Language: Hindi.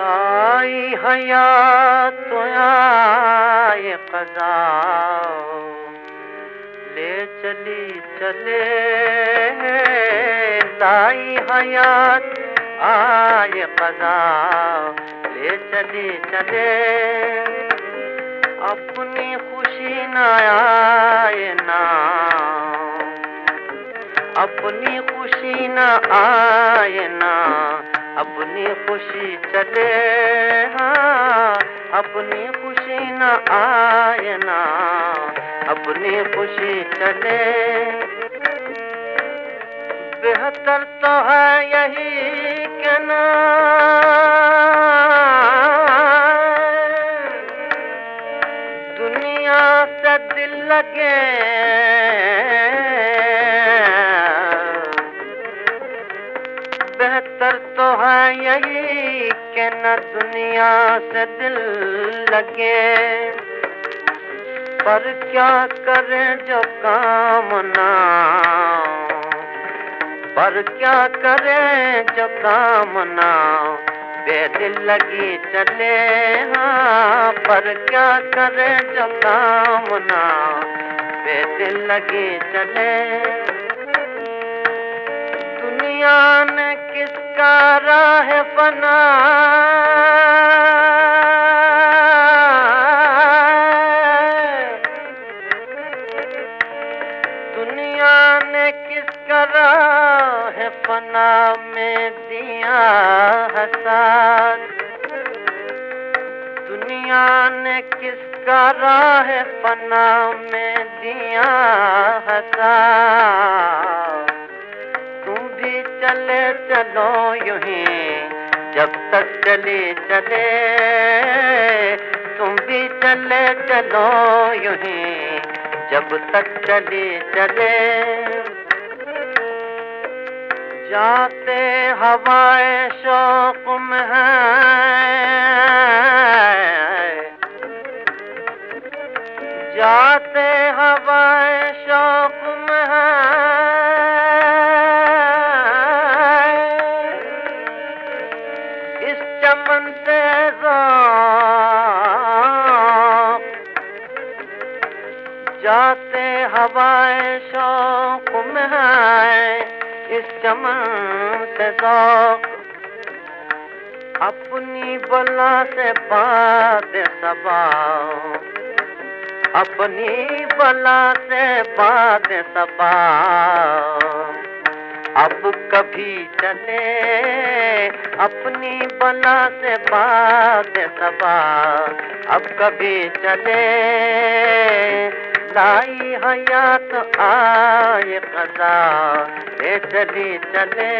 लाई हयात आए कजा ले चली चले लाई हयात आए कजा ले चली चले, अपनी खुशी न आए ना अपनी खुशी न आए ना अपनी खुशी चले हाँ अपनी खुशी न आए ना, अपनी खुशी चले। बेहतर तो है यही के ना। दुनिया से दिल लगे तो है, यही कि न दुनिया से दिल लगे। पर क्या करे जो काम ना पर क्या करे जो काम ना बेदिल लगी चले हाँ पर क्या करे जो काम ना बेदिल लगी चले। दुनिया ने किसका राह बना? दुनिया ने किसका राह फना में दिया हसान। दुनिया ने किसका राह फना में दिया हसान। चले, चलो यूँ ही, जब तक चले चले। तुम भी चले, चलो यूँ ही, जब तक चले चले। जाते हवाए शौक में है। जाते हवाए शौक जाते हवाए शौक में है इस चमन से ज़ौक़ अपनी बला से बात सबा अपनी बला से बात सबा अब कभी चले, अपनी बला से बात सबा अब कभी चले लाई हयात आए कजा ए चली चले